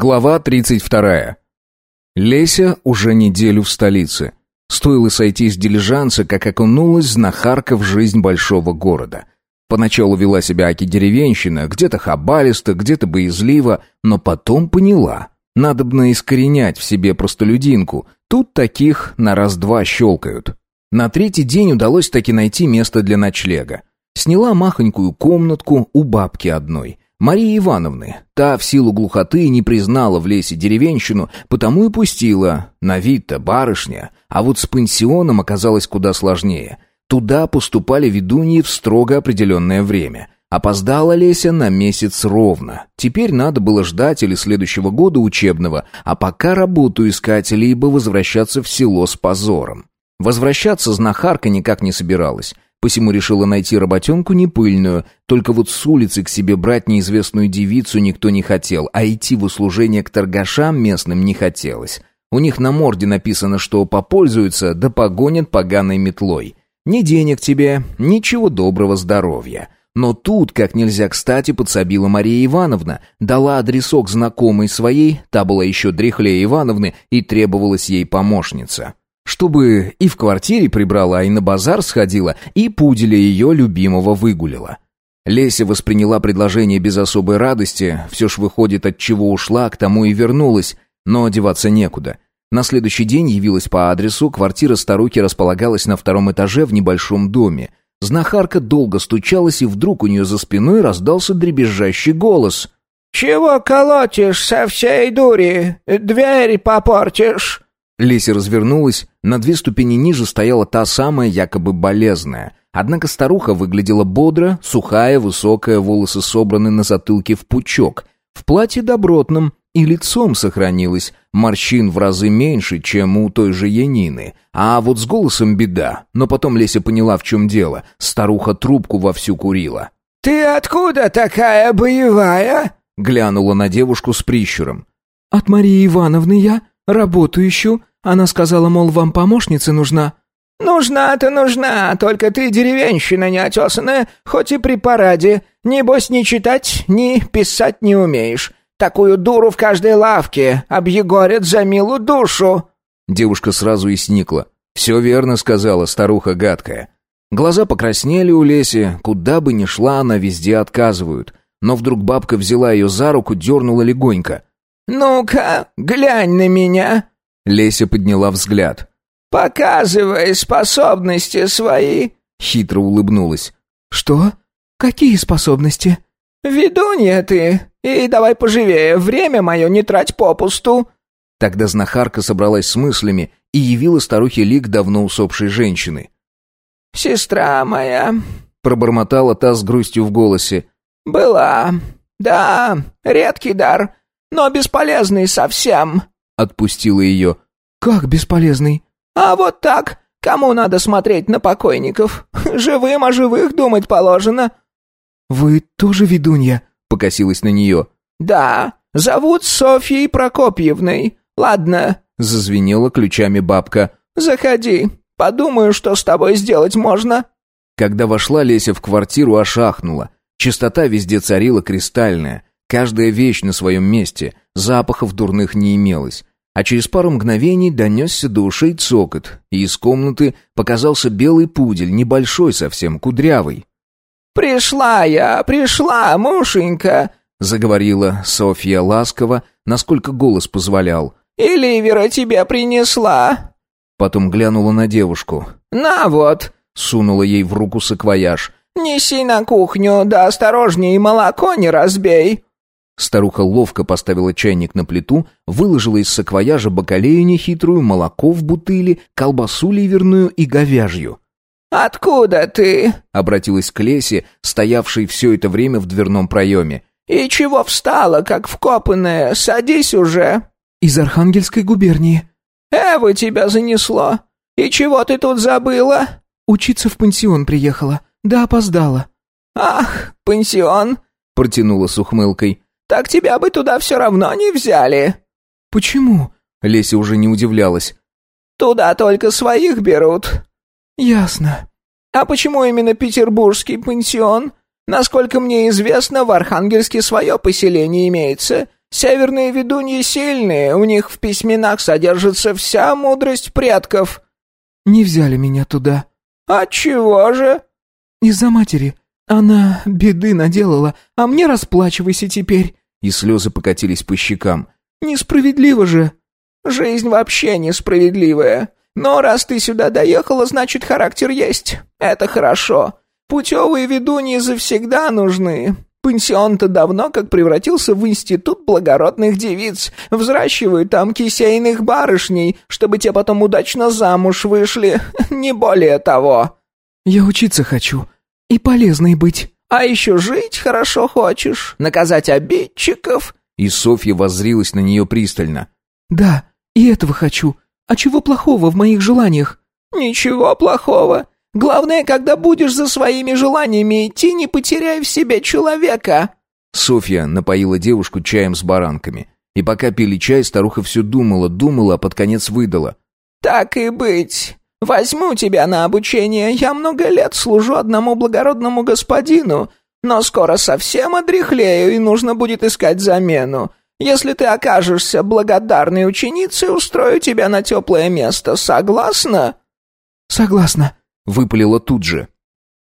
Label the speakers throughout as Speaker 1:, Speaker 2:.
Speaker 1: Глава 32. Леся уже неделю в столице. Стоило сойти с дилижанса, как окунулась знахарка в жизнь большого города. Поначалу вела себя аки-деревенщина, где-то хабалисто, где-то боязливо, но потом поняла. Надобно искоренять в себе простолюдинку. Тут таких на раз-два щелкают. На третий день удалось таки найти место для ночлега. Сняла махонькую комнатку у бабки одной – Марии Ивановны. Та в силу глухоты не признала в лесе деревенщину, потому и пустила. На вид-то барышня, а вот с пансионом оказалось куда сложнее. Туда поступали ведуньи в строго определенное время. Опоздала Леся на месяц ровно. Теперь надо было ждать или следующего года учебного, а пока работу искать, либо возвращаться в село с позором. Возвращаться знахарка никак не собиралась. Посему решила найти работенку непыльную, только вот с улицы к себе брать неизвестную девицу никто не хотел, а идти в услужение к торгашам местным не хотелось. У них на морде написано, что попользуются, да погонят поганой метлой. Ни денег тебе, ничего доброго здоровья. Но тут, как нельзя кстати, подсобила Мария Ивановна, дала адресок знакомой своей, та была еще дряхлее Ивановны, и требовалась ей помощница чтобы и в квартире прибрала, и на базар сходила, и пуделя ее любимого выгулила. Леся восприняла предложение без особой радости, все ж выходит, от чего ушла, к тому и вернулась, но одеваться некуда. На следующий день явилась по адресу, квартира старухи располагалась на втором этаже в небольшом доме. Знахарка долго стучалась, и вдруг у нее за спиной раздался дребезжащий голос.
Speaker 2: «Чего колотишь со всей дури? Дверь попортишь!»
Speaker 1: Леся развернулась, на две ступени ниже стояла та самая якобы болезная. Однако старуха выглядела бодро, сухая, высокая, волосы собраны на затылке в пучок, в платье добротном и лицом сохранилась, морщин в разы меньше, чем у той же Янины. А вот с голосом беда, но потом Леся поняла, в чем дело. Старуха трубку вовсю курила.
Speaker 2: «Ты откуда такая боевая?»
Speaker 1: Глянула на девушку с прищуром.
Speaker 3: «От Марии Ивановны я. Работу ищу. Она сказала, мол, вам помощница нужна».
Speaker 2: «Нужна-то нужна, только ты деревенщина неотесанная, хоть и при параде. Небось, ни читать, ни писать не умеешь. Такую дуру в каждой лавке объегорят за милую душу».
Speaker 1: Девушка сразу и сникла. «Все верно», — сказала старуха гадкая. Глаза покраснели у Леси, куда бы ни шла, она везде отказывают. Но вдруг бабка взяла ее за руку, дернула легонько.
Speaker 2: «Ну-ка, глянь на меня!»
Speaker 1: Леся подняла взгляд.
Speaker 2: «Показывай способности свои!»
Speaker 1: Хитро улыбнулась.
Speaker 3: «Что? Какие способности?»
Speaker 2: «Ведунья ты! И давай поживее, время мое не трать попусту!»
Speaker 1: Тогда знахарка собралась с мыслями и явила старухе лик давно усопшей женщины.
Speaker 2: «Сестра моя!»
Speaker 1: — пробормотала та с грустью в голосе.
Speaker 2: «Была. Да, редкий дар, но бесполезный совсем
Speaker 1: отпустила ее.
Speaker 3: «Как бесполезный?»
Speaker 2: «А вот так. Кому надо смотреть на покойников? Живым о живых думать положено».
Speaker 3: «Вы тоже ведунья?»
Speaker 1: — покосилась на нее.
Speaker 2: «Да, зовут Софьей Прокопьевной. Ладно», —
Speaker 1: зазвенела ключами бабка.
Speaker 2: «Заходи. Подумаю, что с тобой сделать можно».
Speaker 1: Когда вошла Леся в квартиру, ошахнула. Чистота везде царила кристальная. Каждая вещь на своем месте. Запахов дурных не имелось а через пару мгновений донесся до ушей цокот, и из комнаты показался белый пудель, небольшой совсем, кудрявый.
Speaker 2: «Пришла я, пришла, мушенька!» — заговорила
Speaker 1: Софья ласково, насколько голос позволял.
Speaker 2: «И ливера тебе принесла!»
Speaker 1: Потом глянула на девушку.
Speaker 2: «На вот!»
Speaker 1: — сунула ей в руку саквояж.
Speaker 2: «Неси на кухню, да осторожней, молоко не разбей!»
Speaker 1: Старуха ловко поставила чайник на плиту, выложила из саквояжа бакалею нехитрую, молоко в бутыли, колбасу ливерную и говяжью.
Speaker 2: «Откуда ты?»
Speaker 1: — обратилась к Лесе, стоявшей все это время в дверном проеме.
Speaker 2: «И чего встала, как вкопанная? Садись уже!»
Speaker 3: «Из Архангельской губернии».
Speaker 2: «Эва тебя занесло! И чего ты тут забыла?»
Speaker 3: «Учиться в пансион приехала. Да опоздала».
Speaker 2: «Ах, пансион!» — протянула с ухмылкой. Так тебя бы туда все равно не взяли».
Speaker 3: «Почему?»
Speaker 1: Леся уже не удивлялась.
Speaker 2: «Туда только своих берут».
Speaker 3: «Ясно».
Speaker 2: «А почему именно петербургский пансион? Насколько мне известно, в Архангельске свое поселение имеется. Северные ведуньи сильные, у них в письменах содержится вся мудрость предков».
Speaker 3: «Не взяли меня туда».
Speaker 2: «Отчего же?»
Speaker 3: «Из-за матери. Она беды наделала, а мне расплачивайся теперь».
Speaker 1: И слезы покатились по щекам.
Speaker 3: «Несправедливо же».
Speaker 2: «Жизнь вообще несправедливая. Но раз ты сюда доехала, значит, характер есть. Это хорошо. Путевые ведуньи завсегда нужны. Пансион-то давно как превратился в институт благородных девиц. Взращивают там кисейных барышней, чтобы те потом удачно замуж вышли. Не более того».
Speaker 3: «Я учиться хочу. И полезной быть».
Speaker 2: «А еще жить хорошо хочешь? Наказать обидчиков?»
Speaker 1: И Софья воззрилась на нее пристально.
Speaker 3: «Да, и этого хочу. А чего плохого в моих желаниях?»
Speaker 2: «Ничего плохого. Главное, когда будешь за своими желаниями идти, не потеряй в себе человека».
Speaker 1: Софья напоила девушку чаем с баранками. И пока пили чай, старуха все думала, думала, а под конец выдала.
Speaker 2: «Так и быть. Возьму тебя на обучение. Я много лет служу одному благородному господину, но скоро совсем одряхлею, и нужно будет искать замену. Если ты окажешься благодарной ученицей, устрою тебя на теплое место. Согласна?»
Speaker 3: «Согласна»,
Speaker 1: выпалила тут же.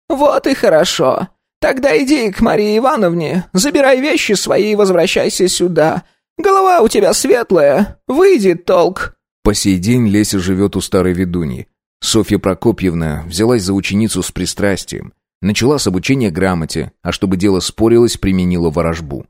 Speaker 2: «Вот и хорошо. Тогда иди к Марии Ивановне, забирай вещи свои и возвращайся сюда. Голова у тебя светлая, выйдет толк».
Speaker 1: По сей день Леся живет у старой ведуньи. Софья Прокопьевна взялась за ученицу с пристрастием. Начала с обучения грамоте, а чтобы дело спорилось, применила ворожбу.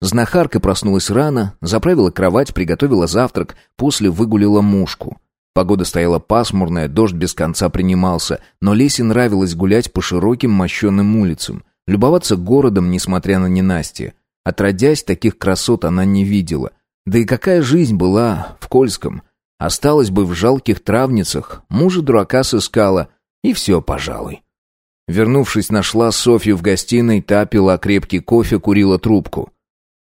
Speaker 1: Знахарка проснулась рано, заправила кровать, приготовила завтрак, после выгулила мушку. Погода стояла пасмурная, дождь без конца принимался, но Лесе нравилось гулять по широким мощенным улицам, любоваться городом, несмотря на ненастье. Отродясь, таких красот она не видела. Да и какая жизнь была в Кольском? Осталась бы в жалких травницах, мужа дурака сыскала, и все, пожалуй. Вернувшись, нашла Софью в гостиной, та пила крепкий кофе, курила трубку.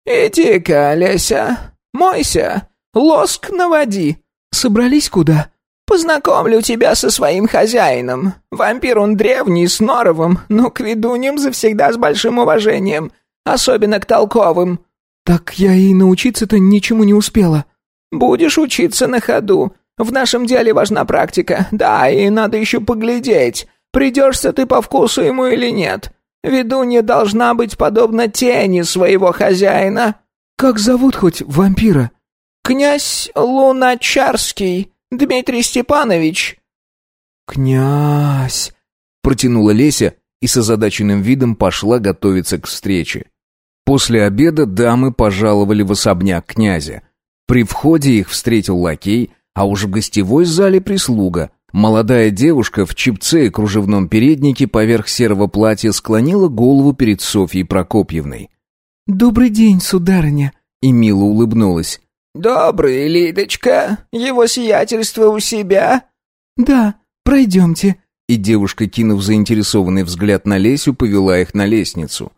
Speaker 2: «Иди-ка, Леся, мойся, лоск наводи»,
Speaker 3: «Собрались куда?»
Speaker 2: «Познакомлю тебя со своим хозяином. Вампир он древний, с норовом, но к ведуньям завсегда с большим уважением, особенно к толковым».
Speaker 3: «Так я и научиться-то ничему не успела».
Speaker 2: «Будешь учиться на ходу. В нашем деле важна практика. Да, и надо еще поглядеть, придешься ты по вкусу ему или нет. Ведунья должна быть подобна тени своего хозяина».
Speaker 3: «Как зовут хоть вампира?»
Speaker 2: «Князь Луначарский, Дмитрий Степанович».
Speaker 3: «Князь!»
Speaker 1: — протянула Леся и с озадаченным видом пошла готовиться к встрече. После обеда дамы пожаловали в особняк князя. При входе их встретил лакей, а уже в гостевой зале прислуга. Молодая девушка в чипце и кружевном переднике поверх серого платья склонила голову перед Софьей Прокопьевной.
Speaker 3: «Добрый день, сударыня!» и мило улыбнулась.
Speaker 2: «Добрый, Лидочка. Его сиятельство у себя?»
Speaker 3: «Да, пройдемте».
Speaker 1: И девушка, кинув заинтересованный взгляд на Лесю, повела их на лестницу.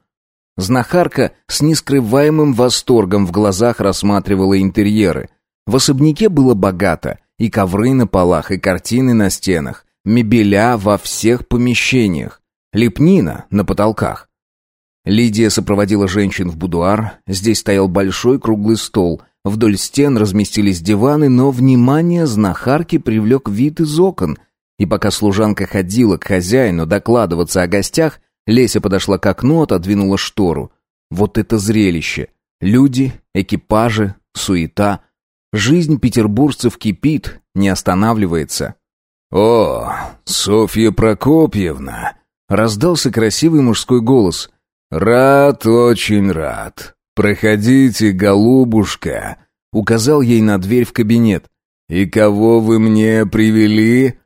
Speaker 1: Знахарка с нескрываемым восторгом в глазах рассматривала интерьеры. В особняке было богато. И ковры на полах, и картины на стенах, мебеля во всех помещениях, лепнина на потолках. Лидия сопроводила женщин в будуар. Здесь стоял большой круглый стол — Вдоль стен разместились диваны, но внимание знахарки привлек вид из окон. И пока служанка ходила к хозяину докладываться о гостях, Леся подошла к окну, отодвинула штору. Вот это зрелище! Люди, экипажи, суета. Жизнь петербуржцев кипит, не останавливается. «О, Софья Прокопьевна!» — раздался красивый мужской голос. «Рад, очень рад. «Проходите, голубушка», — указал ей на дверь в кабинет. «И кого вы мне привели?»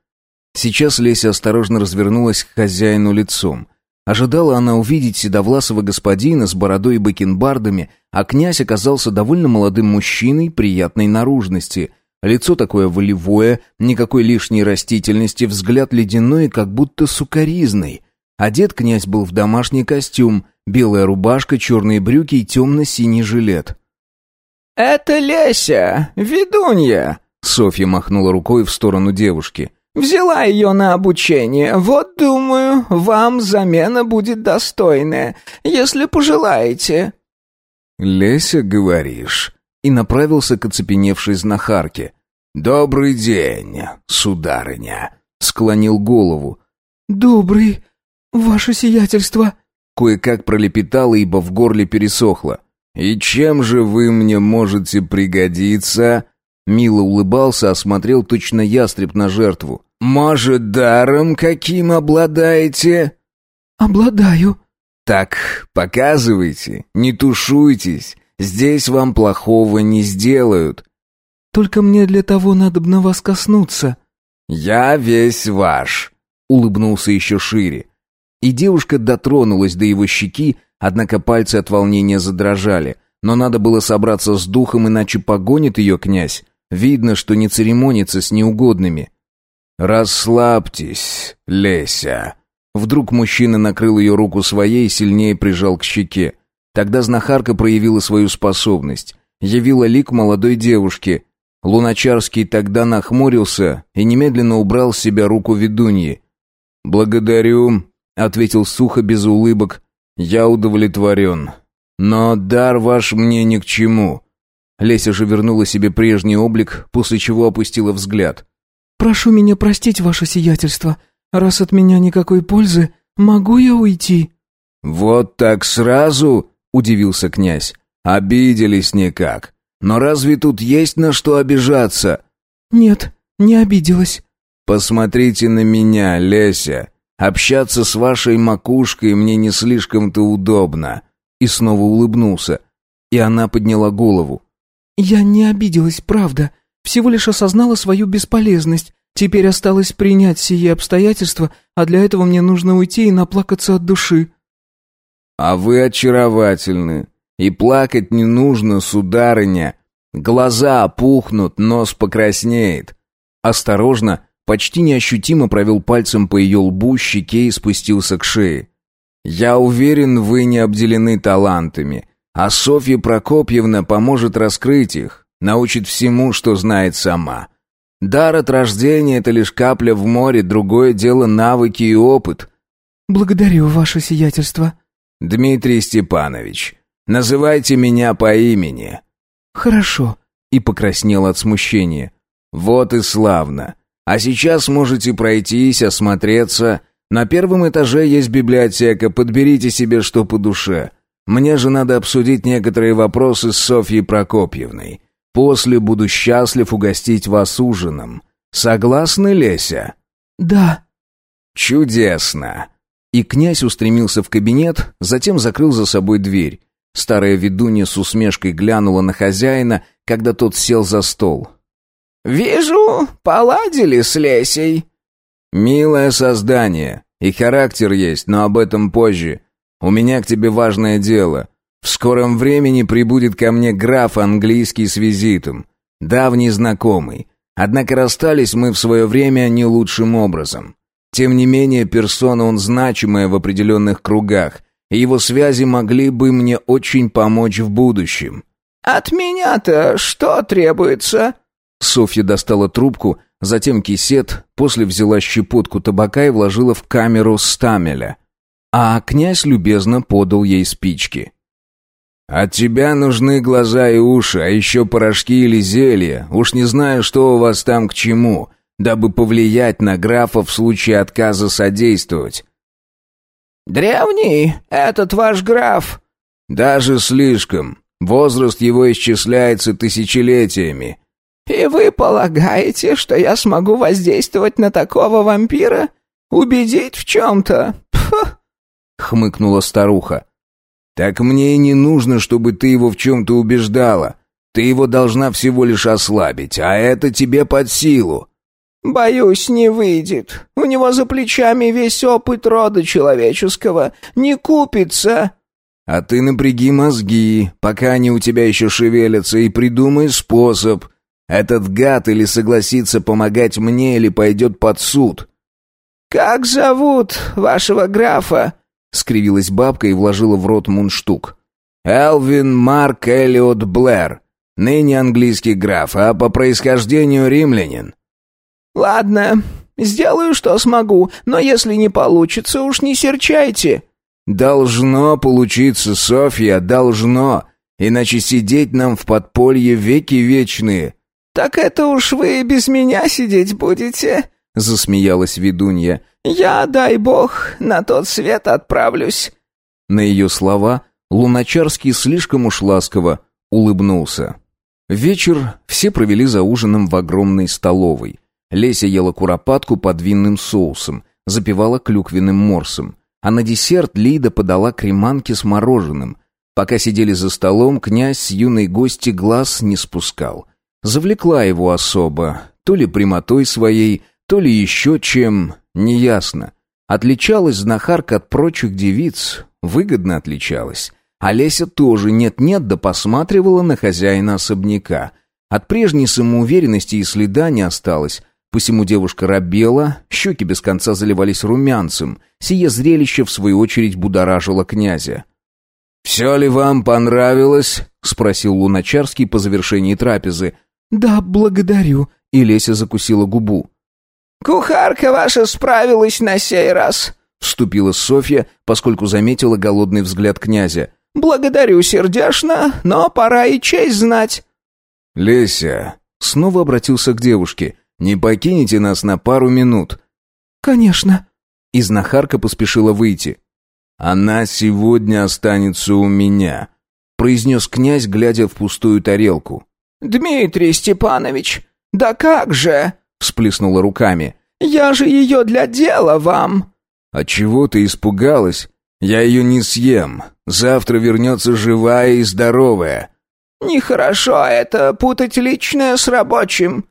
Speaker 1: Сейчас Леся осторожно развернулась к хозяину лицом. Ожидала она увидеть седовласого господина с бородой и бакенбардами, а князь оказался довольно молодым мужчиной приятной наружности. Лицо такое волевое, никакой лишней растительности, взгляд ледяной, как будто сукоризный. Одет князь был в домашний костюм, белая рубашка, черные брюки и темно-синий жилет.
Speaker 2: «Это Леся, ведунья!»
Speaker 1: Софья махнула рукой в сторону девушки.
Speaker 2: «Взяла ее на обучение. Вот, думаю, вам замена будет достойная, если пожелаете».
Speaker 1: Леся, говоришь?» И направился к оцепеневшей знахарке. «Добрый день, сударыня!» Склонил голову.
Speaker 3: «Добрый, ваше сиятельство!»
Speaker 1: Кое-как пролепетала, ибо в горле пересохло. «И чем же вы мне можете пригодиться?» Мило улыбался, осмотрел точно ястреб на жертву. «Может, даром каким обладаете?»
Speaker 3: «Обладаю».
Speaker 1: «Так, показывайте, не тушуйтесь, здесь вам плохого не сделают».
Speaker 3: «Только мне для того надо на вас коснуться».
Speaker 1: «Я весь ваш», — улыбнулся еще шире. И девушка дотронулась до его щеки, однако пальцы от волнения задрожали. Но надо было собраться с духом, иначе погонит ее князь. Видно, что не церемонится с неугодными. «Расслабьтесь, Леся». Вдруг мужчина накрыл ее руку своей и сильнее прижал к щеке. Тогда знахарка проявила свою способность. Явила лик молодой девушки. Луначарский тогда нахмурился и немедленно убрал с себя руку ведуньи. «Благодарю», — ответил сухо без улыбок. «Я удовлетворен. Но дар ваш мне ни к чему». Леся же вернула себе прежний облик, после чего опустила взгляд.
Speaker 3: «Прошу меня простить, ваше сиятельство. Раз от меня никакой пользы, могу я уйти?»
Speaker 1: «Вот так сразу?» — удивился князь. «Обиделись никак. Но разве тут есть на что обижаться?»
Speaker 3: «Нет, не обиделась».
Speaker 1: «Посмотрите на меня, Леся. Общаться с вашей макушкой мне не слишком-то удобно». И снова улыбнулся. И она подняла голову.
Speaker 3: «Я не обиделась, правда. Всего лишь осознала свою бесполезность. Теперь осталось принять сие обстоятельства, а для этого мне нужно уйти и наплакаться от души».
Speaker 1: «А вы очаровательны. И плакать не нужно, сударыня. Глаза опухнут, нос покраснеет». Осторожно, почти неощутимо провел пальцем по ее лбу, щеке и спустился к шее. «Я уверен, вы не обделены талантами. А Софья Прокопьевна поможет раскрыть их, научит всему, что знает сама. Дар от рождения — это лишь капля в море, другое дело — навыки и опыт.
Speaker 3: «Благодарю, ваше сиятельство».
Speaker 1: «Дмитрий Степанович, называйте меня по имени».
Speaker 3: «Хорошо», —
Speaker 1: и покраснел от смущения. «Вот и славно. А сейчас можете пройтись, осмотреться. На первом этаже есть библиотека, подберите себе что по душе. Мне же надо обсудить некоторые вопросы с Софьей Прокопьевной. После буду счастлив угостить вас ужином. Согласны, Леся?»
Speaker 3: «Да».
Speaker 1: «Чудесно!» И князь устремился в кабинет, затем закрыл за собой дверь. Старая ведунья с усмешкой глянула на хозяина, когда тот сел за стол.
Speaker 2: «Вижу, поладили с Лесей».
Speaker 1: «Милое создание. И характер есть, но об этом позже. У меня к тебе важное дело. В скором времени прибудет ко мне граф английский с визитом. Давний знакомый. Однако расстались мы в свое время не лучшим образом. Тем не менее, персона он значимая в определенных кругах, и его связи могли бы мне очень помочь в будущем.
Speaker 2: «От меня-то что требуется?»
Speaker 1: Софья достала трубку, затем кисет, после взяла щепотку табака и вложила в камеру стамеля. А князь любезно подал ей спички. «От тебя нужны глаза и уши, а еще порошки или зелья. Уж не знаю, что у вас там к чему, дабы повлиять на графа в случае отказа содействовать».
Speaker 2: «Древний этот ваш граф?»
Speaker 1: «Даже слишком. Возраст его исчисляется тысячелетиями».
Speaker 2: «И вы полагаете, что я смогу воздействовать на такого вампира? Убедить в чем-то? Пф!»
Speaker 1: Хмыкнула старуха. Так мне и не нужно, чтобы ты его в чем-то убеждала. Ты его должна всего лишь ослабить, а это тебе под силу.
Speaker 2: Боюсь, не выйдет. У него за плечами весь опыт рода человеческого. Не купится.
Speaker 1: А ты напряги мозги, пока они у тебя еще шевелятся, и придумай способ. Этот гад или согласится помогать мне, или пойдет под суд.
Speaker 2: Как зовут вашего графа?
Speaker 1: Скривилась бабка и вложила в рот мундштук. «Элвин Марк Эллиот Блэр. Ныне английский граф, а по происхождению римлянин».
Speaker 2: «Ладно, сделаю, что смогу, но если не получится, уж не серчайте».
Speaker 1: «Должно получиться, Софья, должно. иначе сидеть нам в подполье веки вечные».
Speaker 2: «Так это уж вы без меня сидеть будете?» — засмеялась ведунья. «Я, дай бог, на тот свет отправлюсь».
Speaker 1: На ее слова Луначарский слишком уж ласково улыбнулся. Вечер все провели за ужином в огромной столовой. Леся ела куропатку под винным соусом, запивала клюквенным морсом. А на десерт Лида подала креманки с мороженым. Пока сидели за столом, князь с юной гости глаз не спускал. Завлекла его особо, то ли прямотой своей, то ли еще чем, неясно. Отличалась знахарка от прочих девиц, выгодно отличалась. Олеся тоже нет-нет да посматривала на хозяина особняка. От прежней самоуверенности и следа не осталось, посему девушка робела, щеки без конца заливались румянцем. Сие зрелище, в свою очередь, будоражило князя. «Все ли вам понравилось?» — спросил Луначарский по завершении трапезы.
Speaker 3: «Да, благодарю», — и Леся закусила губу.
Speaker 2: «Кухарка ваша справилась на сей раз», — вступила Софья, поскольку заметила голодный взгляд князя. «Благодарю сердечно, но пора и честь знать».
Speaker 1: «Леся», — снова обратился к девушке, — «не покинете нас на пару минут?»
Speaker 3: «Конечно».
Speaker 1: И знахарка поспешила выйти. «Она сегодня останется у меня», — произнес князь, глядя в пустую тарелку.
Speaker 2: «Дмитрий Степанович, да как же!» — всплеснула руками. «Я же ее для дела вам!»
Speaker 1: «А чего ты испугалась? Я ее не съем. Завтра вернется живая и здоровая».
Speaker 2: «Нехорошо это, путать личное с рабочим».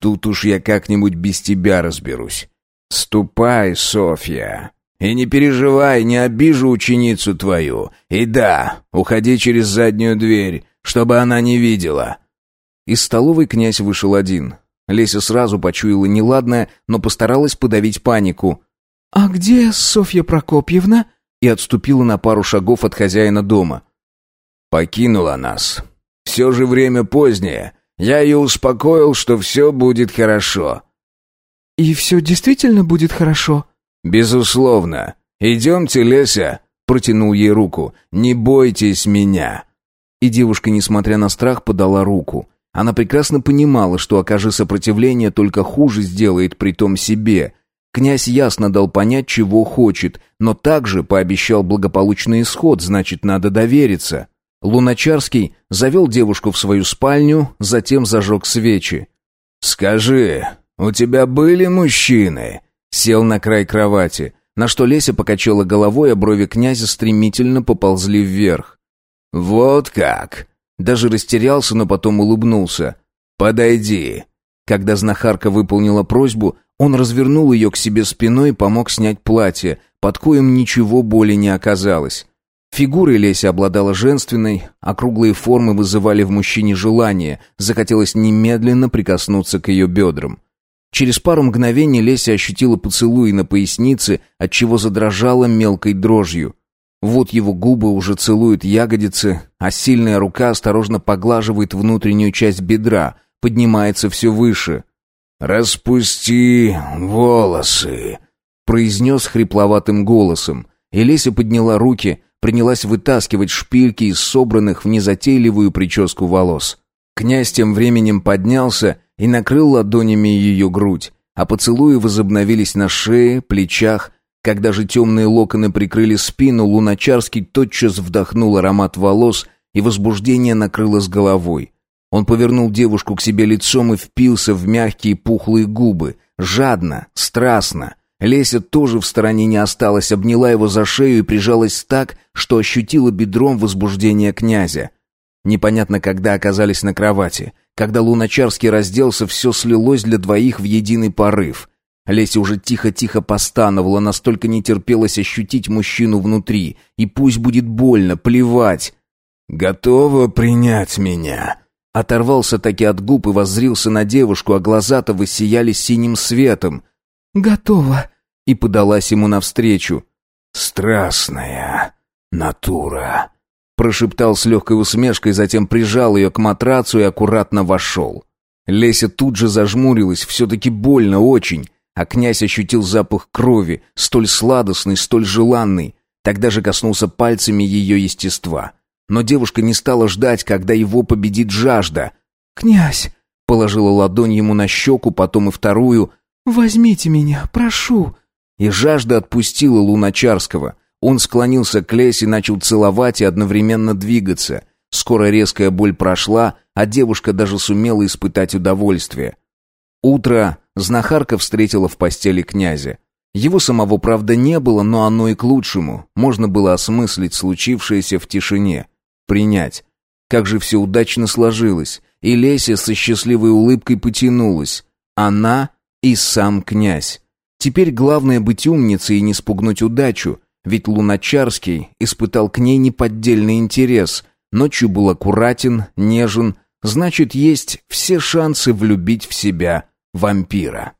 Speaker 1: «Тут уж я как-нибудь без тебя разберусь. Ступай, Софья, и не переживай, не обижу ученицу твою. И да, уходи через заднюю дверь, чтобы она не видела». Из столовой князь вышел один. Леся сразу почуяла неладное, но постаралась подавить панику.
Speaker 3: «А где Софья Прокопьевна?»
Speaker 1: и отступила на пару шагов от хозяина дома. «Покинула нас. Все же время позднее. Я ее успокоил, что все будет хорошо».
Speaker 3: «И все действительно будет хорошо?»
Speaker 1: «Безусловно. Идемте, Леся», — протянул ей руку. «Не бойтесь меня». И девушка, несмотря на страх, подала руку. Она прекрасно понимала, что, окажи сопротивление, только хуже сделает при том себе — Князь ясно дал понять, чего хочет, но также пообещал благополучный исход, значит, надо довериться. Луначарский завел девушку в свою спальню, затем зажег свечи. «Скажи, у тебя были мужчины?» Сел на край кровати, на что Леся покачала головой, а брови князя стремительно поползли вверх. «Вот как!» Даже растерялся, но потом улыбнулся. «Подойди». Когда знахарка выполнила просьбу, он развернул ее к себе спиной и помог снять платье, под коем ничего более не оказалось. Фигурой Леся обладала женственной, округлые формы вызывали в мужчине желание, захотелось немедленно прикоснуться к ее бедрам. Через пару мгновений Леся ощутила поцелуй на пояснице, отчего задрожала мелкой дрожью. Вот его губы уже целуют ягодицы, а сильная рука осторожно поглаживает внутреннюю часть бедра, поднимается все выше — «Распусти волосы», — произнес хрипловатым голосом. И Леся подняла руки, принялась вытаскивать шпильки из собранных в незатейливую прическу волос. Князь тем временем поднялся и накрыл ладонями ее грудь, а поцелуи возобновились на шее, плечах. Когда же темные локоны прикрыли спину, Луначарский тотчас вдохнул аромат волос, и возбуждение накрыло с головой. Он повернул девушку к себе лицом и впился в мягкие пухлые губы. Жадно, страстно. Леся тоже в стороне не осталась, обняла его за шею и прижалась так, что ощутила бедром возбуждение князя. Непонятно, когда оказались на кровати. Когда Луначарский разделся, все слилось для двоих в единый порыв. Леся уже тихо-тихо постановала, настолько не терпелось ощутить мужчину внутри. И пусть будет больно, плевать. «Готова принять меня?» Оторвался таки от губ и воззрился на девушку, а глаза-то высияли синим светом.
Speaker 3: «Готово!»
Speaker 1: И подалась ему навстречу. «Страстная натура!» Прошептал с легкой усмешкой, затем прижал ее к матрацу и аккуратно вошел. Леся тут же зажмурилась, все-таки больно очень, а князь ощутил запах крови, столь сладостный, столь желанный. Тогда же коснулся пальцами ее естества. но девушка не стала ждать, когда его победит жажда.
Speaker 3: «Князь!»
Speaker 1: — положила ладонь ему на щеку, потом и вторую.
Speaker 3: «Возьмите меня, прошу!»
Speaker 1: И жажда отпустила Луначарского. Он склонился к Лесе, начал целовать и одновременно двигаться. Скоро резкая боль прошла, а девушка даже сумела испытать удовольствие. Утро знахарка встретила в постели князя. Его самого, правда, не было, но оно и к лучшему. Можно было осмыслить случившееся в тишине. Принять. Как же все удачно сложилось. И Леся со счастливой улыбкой потянулась. Она и сам князь. Теперь главное быть умницей и не спугнуть удачу, ведь Луначарский испытал к ней неподдельный интерес. Ночью был аккуратен, нежен, значит, есть все шансы влюбить в себя вампира.